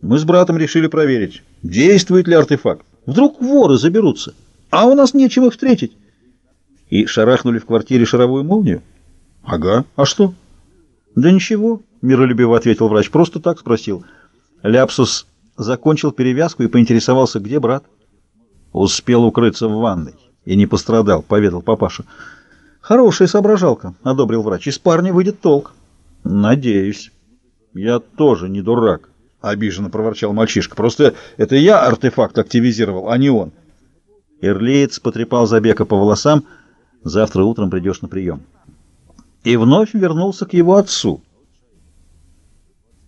Мы с братом решили проверить, действует ли артефакт. Вдруг воры заберутся, а у нас нечем их встретить. И шарахнули в квартире шаровую молнию? Ага, а что? Да ничего, миролюбиво ответил врач, просто так спросил. Ляпсус закончил перевязку и поинтересовался, где брат. Успел укрыться в ванной и не пострадал, поведал папаша. Хорошая соображалка, одобрил врач. Из парня выйдет толк. Надеюсь. Я тоже не дурак, обиженно проворчал мальчишка. Просто это я артефакт активизировал, а не он. Ирлиец потрепал Забека по волосам. Завтра утром придешь на прием. И вновь вернулся к его отцу.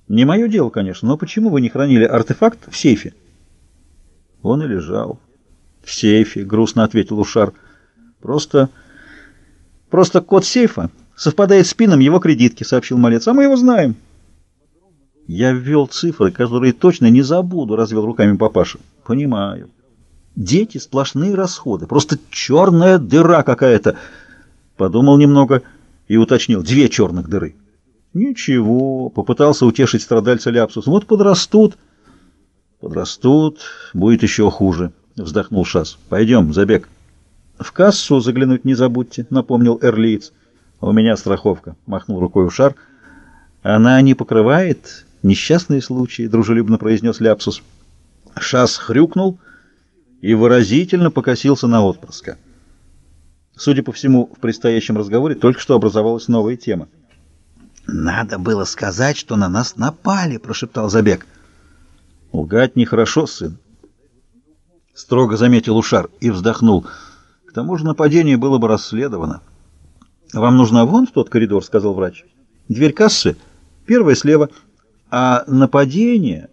Не мое дело, конечно, но почему вы не хранили артефакт в сейфе? Он и лежал. В сейфе, грустно ответил Ушар. Просто... просто код сейфа совпадает с пином его кредитки, сообщил малец. А мы его знаем. Я ввел цифры, которые точно не забуду, развел руками папаша. Понимаю. Дети — сплошные расходы. Просто черная дыра какая-то. Подумал немного и уточнил. Две черных дыры. Ничего, попытался утешить страдальца Ляпсус. Вот подрастут. Подрастут, будет еще хуже, вздохнул Шас. Пойдем, забег. В кассу заглянуть не забудьте, напомнил Эрлиц. У меня страховка, махнул рукой Ушар. Она не покрывает несчастные случаи, дружелюбно произнес Ляпсус. Шас хрюкнул и выразительно покосился на отпрыска. Судя по всему, в предстоящем разговоре только что образовалась новая тема. «Надо было сказать, что на нас напали», — прошептал Забег. «Лгать нехорошо, сын», — строго заметил Ушар и вздохнул. «К тому же нападение было бы расследовано». «Вам нужна вон в тот коридор», — сказал врач. «Дверь кассы, первая слева, а нападение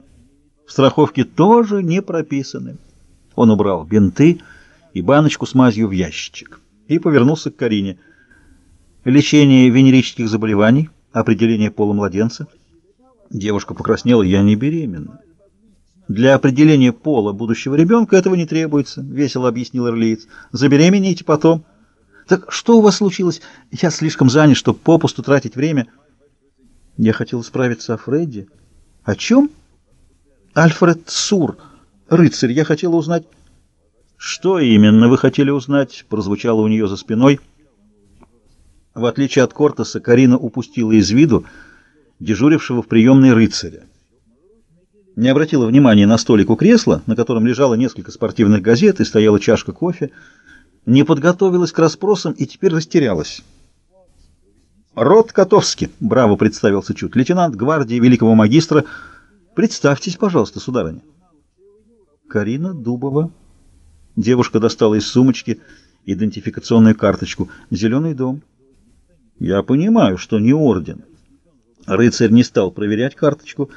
в страховке тоже не прописаны». Он убрал бинты и баночку с мазью в ящичек и повернулся к Карине. «Лечение венерических заболеваний» определение пола младенца. Девушка покраснела, я не беременна. Для определения пола будущего ребенка этого не требуется, весело объяснил Эрлиец. Забеременеете потом. Так что у вас случилось? Я слишком занят, чтобы попусту тратить время. Я хотел справиться о Фредди. О чем? Альфред Сур, рыцарь, я хотела узнать... Что именно вы хотели узнать? Прозвучало у нее за спиной. В отличие от Кортеса, Карина упустила из виду дежурившего в приемной рыцаря. Не обратила внимания на столик у кресла, на котором лежало несколько спортивных газет и стояла чашка кофе, не подготовилась к расспросам и теперь растерялась. «Рот Котовский», — браво представился Чуд, — «лейтенант гвардии великого магистра. Представьтесь, пожалуйста, сударыня». Карина Дубова. Девушка достала из сумочки идентификационную карточку. «Зеленый дом». Я понимаю, что не орден. Рыцарь не стал проверять карточку,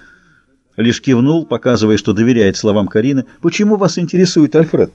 лишь кивнул, показывая, что доверяет словам Карины. Почему вас интересует Альфред?